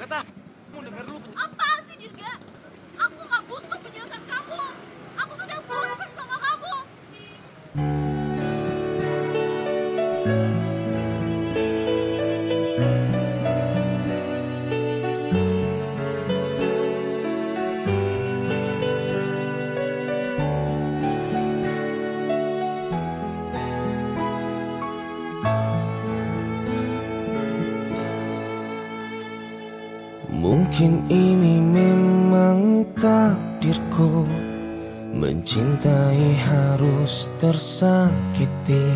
Agatha, mau denger penjelasan. Apa sih Dirga? Aku nggak butuh penjelasan kamu. Aku tuh udah bosan sama kamu. Mungkin ini memang takdirku. Mencintai harus tersakiti.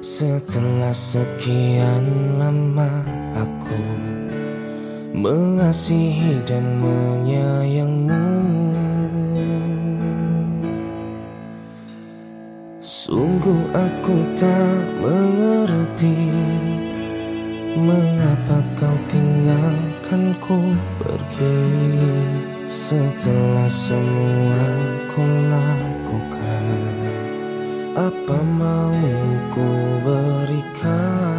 Setelah sekian lama aku Mengasihi dan menyayangmu. Sungguh aku tak mengerti Mengapa kau tinggalkanku pergi? Setelah semua ku lakukan Apa mau ku berikan?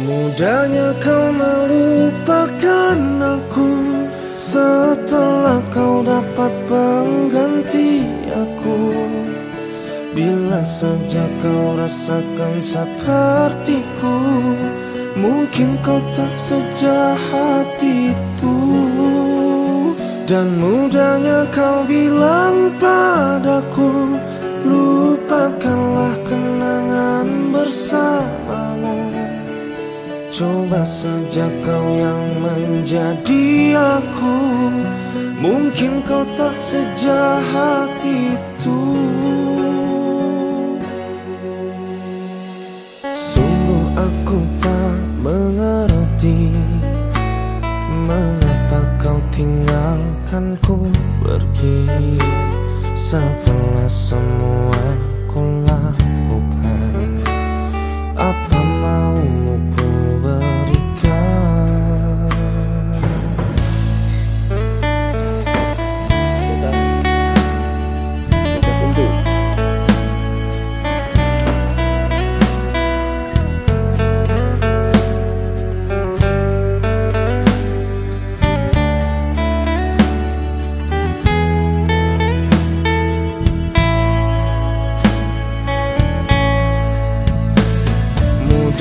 Mudahnya kau melupakan aku. Setelah kau dapat pengganti aku Bila saja kau rasakan sepertiku Mungkin kau tak sejahat itu. Dan mudahnya kau bilang padaku Lupakanlah kenangan bersamamu. Coba saja kau yang menjadi aku Mungkin kau tak sejahat itu aku tak mengerti Mengapa kau tinggalkanku pergi Setelah semua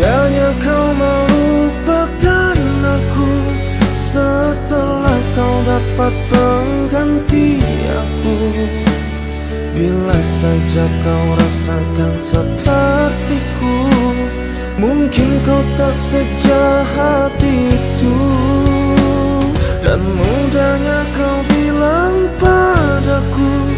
Mudahnya kau melupakan aku. Setelah kau dapat pengganti aku Bila saja kau rasakan sepertiku Mungkin kau tak sejahat itu. Dan mudahnya kau bilang padaku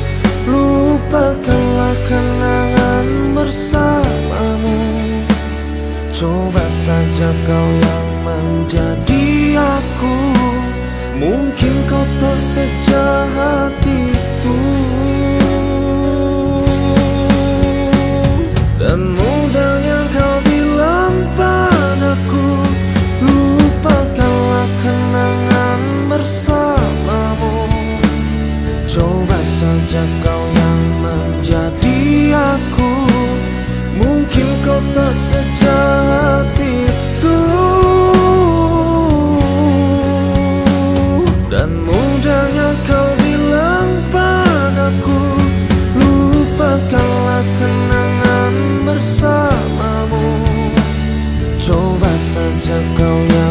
menjadi aku Mungkin kau tak sejahat itu. Dan mudahnya kau bilang padaku Lupakanlah kenangan bersamamu. Coba saja kau kenangan bersamamu Coba saja kau